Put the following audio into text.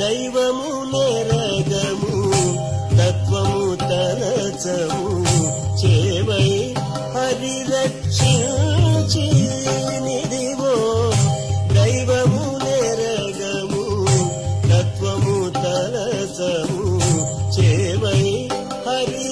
దైవము నెరగము తత్వము తరచము చేవై హరి నిదివో దైవము నెరగము తత్వము తరచము చేవై హరి